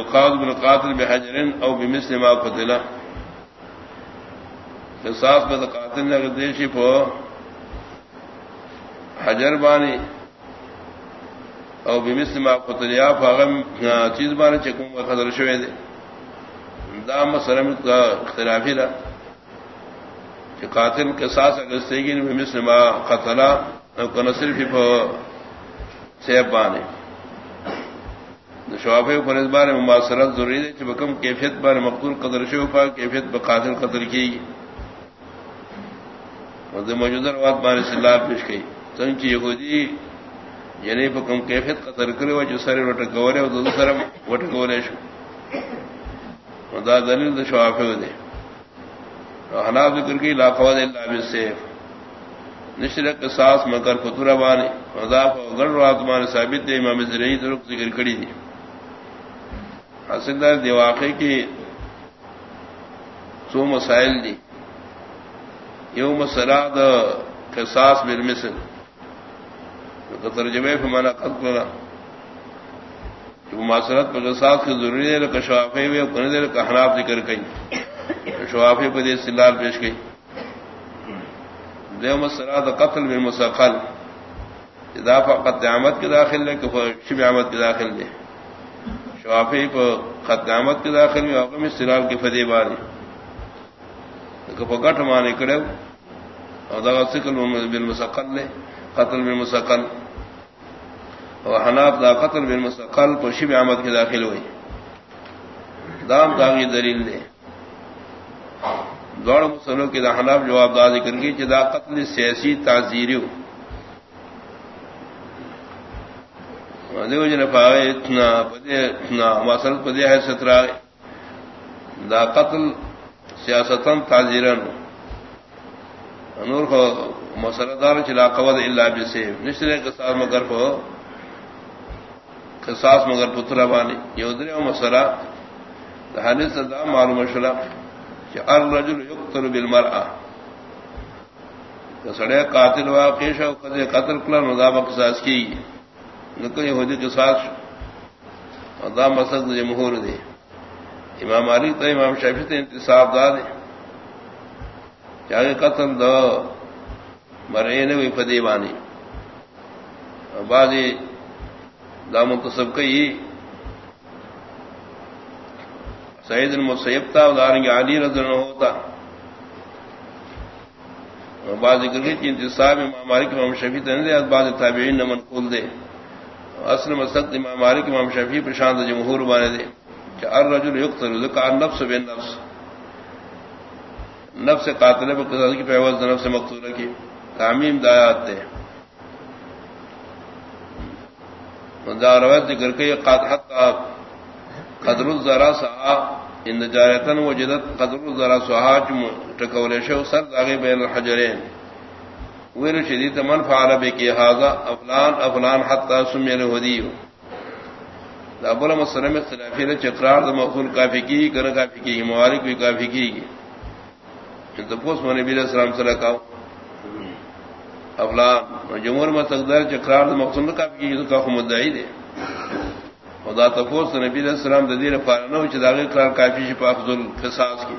یقاد بن قاتل بحجرن او بمثل ما قتل. قصاص بد قاتل نے دیشی پو حجر بانی او بمثل ما قتل. یا فغم چیز بانی چکم خطر شوے دے دام سرم کا اختلافی رہا کہ قاتل کے ساتھ اگر سیگی بمثل ما قتلا او کنصر کنصرف پو سیب بانے شوافے پر اس بارے مماثرت ضروری ہے کہ بکم کیفیت بار مقتول قدر شوفا کیفیت بقاتل قدر کی اور موجودہ روات بارے سے لاب پیش کی سنچ یہودی یعنی بکم کیفیت قدر کرے وہ جو سر وٹ گورے وہ سر وٹ گورے شو دا دلیل دا شوافے دے حناب ذکر کی لاقواد اللہ بالسیف۔ نشرک ساس مگر فتورہ بانے۔ مضاف گڑ رات مان ثابت دے امام زرعی درخت ذکر کڑی دی۔ حاصل دی واقع کی سو مسائل دی یو مسئلہ دا قصاص بالمثل ترجمے پہ مانا قد کرا جو مماثرت پر قصاص کی ضروری ہے لکہ شوافی ہوئے کنے دے لکہ حناف ذکر کئی شوافی پہ دے سلال پیش گئی دیو مسئلہ دا قتل بالمسقل اضافہ قتل عامت کے داخل لے کہ شب عامت کے داخل لے شوافی کو قدامت کے داخل میں اوقم سلال کی فدی باری. گٹ مانے کرے اور سکل بن مسقل نے قتل بن مسقل اور حناف دا قتل بن مسقل کو شب احمد کی داخل ہوئی. دام داغی دلیل دے دوڑ مسلوں کے دا حناف جواب دا ذکر کی جدا قتل سیاسی تعزیری دیو جن پاوے اتنا پدے، اتنا مسل پدے ہے سترا دا قتل سیاستن تاجرن نور کو مسئلہ دار چلا قوت الا بسے نشرے کے ساتھ مگر کو، قصاص مگر پترا بانی۔ یہ درے مسئلہ حدیث دا معلوم شلا کہ الرجل یقتل بالمرأة۔ سڑے قاتل واقع شو، قتل کلا مذاب قصاص کی۔ نکل یہودی کے ساتھ ادا مسد جمہور دے. امام علی تو امام شفیع سے انتصاب دار دے. چاہے قتل دو مرے نے بھی فدی بانی. بعد دا منتصب کئی. سعید المسیب تھا اداریں گے علی رضی اللہ ہوتا بعض ذکر کی انتصاب امام مالک امام شفیع نے بعض تابعین نے منقول دے. اصل مسد امام مالک، امام شفیع پرشانت جمہور بانے دے کہ الرجل یقتل، ذکر نفس بن نفس۔ نفس قاتل پر قصاص کی پیوز نفس مقتول کی۔ تعمیم دایات دے۔ دا روایت ذکر کے حتی قدر الزرا سہا۔ ان جارتن وجدت قدر الزرا سہا ٹکولے شو، سر داغے بین الحجرین۔ ویر شدید من فعل بے کی حاضا افلان افلان حتی سمیل ودیو دا ابولا مسلم اختلافی نے چقرار دا مقصول کافی کی کنا کافی کی موارک بھی کافی کی گی تپوس من نبی علیہ السلام صلی اللہ افلان جمہور میں تقدر چقرار دا مقصول کافی کی تو کافی مدعی دے خدا تپوس نبی علیہ السلام دا دیر فارنو چھ داغی قرار کافی شپا افضل قصاص کی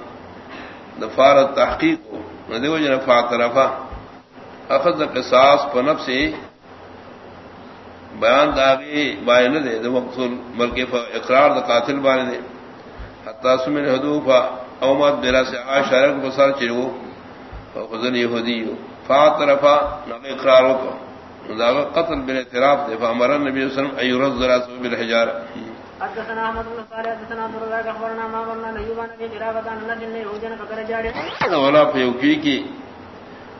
دا فارت تحقیق ہو ندیو جنہ فاعترفہ اخذ قصاص پنب سے بیان داغی بائے نہ دے دو مقصول بلکہ اقرار دا قاتل بائے دے حتی سمن حدوفا اومد بلا سے آشارک بسار چرو فخذن یہودی فاطرفا نقی اقرارو کو داغا قتل بن اعتراف دے فامر النبی صلی اللہ علیہ وسلم ایورز ذراسو بالحجار حدثنا احمد بن صالح حدثنا عبد الله اخبرنا ما قلنا نيوبان في قرابه ان الذين يهودون فكر جاري ولا فيوكي کی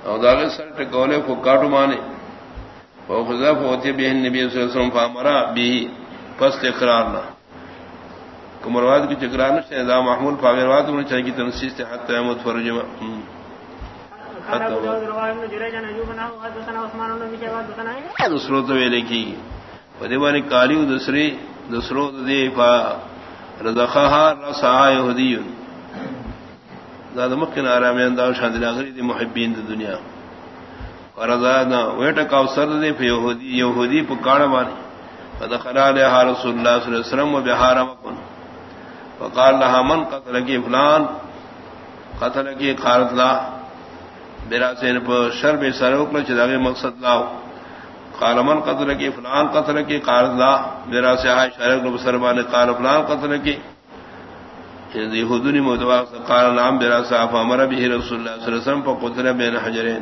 اور داغے سر ٹکولے کو کاٹو مانے خزف ہوتے بھی نبی صلی اللہ علیہ وسلم فامرا بھی پس اقرار نہ کمرواد کی نہ محمول چاہیے تنسیس حتی احمد دوسروں تو ویلے کی بانی کالی دوسری دوسروں دے پا رضخہ رسا یہودیون داد مکن آرام انداز شان دلاغری دی محبین دی دنیا. ورزاد ویٹا کا سر دے پہ یہودی یہودی پکاڑ مانی فدخل علیہ رسول اللہ صلی اللہ علیہ وسلم و بہار مکن. وقال لها من قتل کی فلان؟ قتل کی قارت لا. میرا سین شر بے سروک نے چداغے مقصد لاؤ قال، من قتل کی فلان؟ قتل کی قارت لا. میرا سے آئے شرک بسرمان قال، فلان قتل کی؟ یہودنی متوا قال نام میرا صاحب امر به رسول اللہ صلی اللہ علیہ وسلم، فقتل بین حجرین